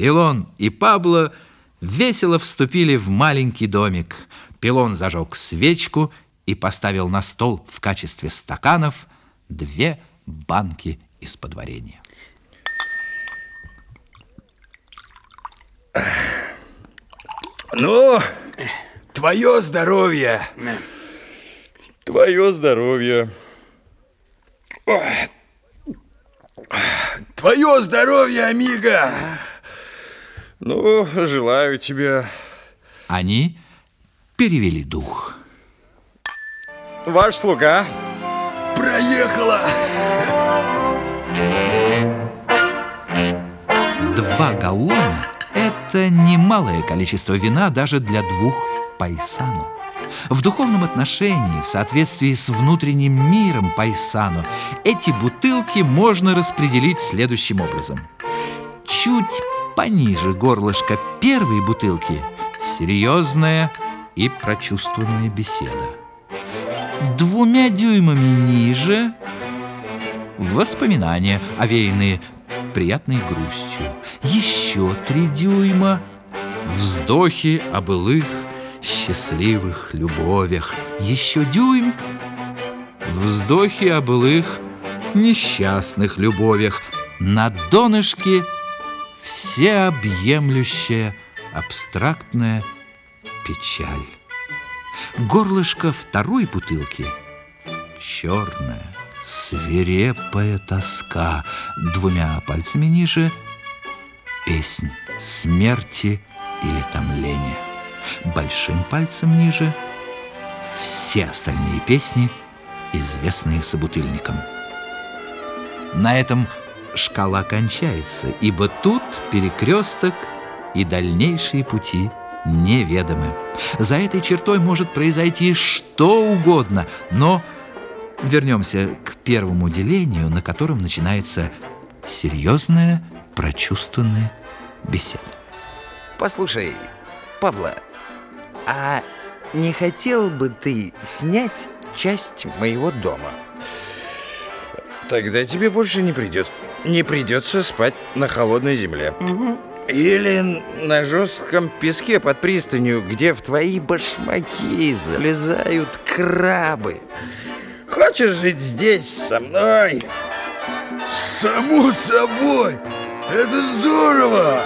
Пилон и Пабло весело вступили в маленький домик. Пилон зажег свечку и поставил на стол в качестве стаканов две банки из-под варенья. Ну, твое здоровье. Твое здоровье. Твое здоровье, Амиго. Ну, желаю тебе. Они перевели дух. Ваш слуга. Проехала. Два галлона – это немалое количество вина даже для двух пайсану. В духовном отношении, в соответствии с внутренним миром пайсану, эти бутылки можно распределить следующим образом. Чуть пониже горлышка первой бутылки серьезная и прочувствованная беседа. Двумя дюймами ниже воспоминания, овеянные приятной грустью. Еще три дюйма вздохи о былых счастливых любовях. Еще дюйм вздохи о былых несчастных любовях. На донышке – всеобъемлющая абстрактная печаль. Горлышко второй бутылки черная, свирепая тоска. Двумя пальцами ниже песнь смерти или томления. Большим пальцем ниже все остальные песни, известные собутыльникам. На этом шкала кончается, ибо тут перекресток и дальнейшие пути неведомы. За этой чертой может произойти что угодно, но вернемся к первому делению, на котором начинается серьезная, прочувственная беседа. Послушай, Пабло, а не хотел бы ты снять часть моего дома? Тогда тебе больше не придет. Не придется спать на холодной земле. Или на жестком песке под пристанью, где в твои башмаки залезают крабы. Хочешь жить здесь со мной? Само собой! Это здорово!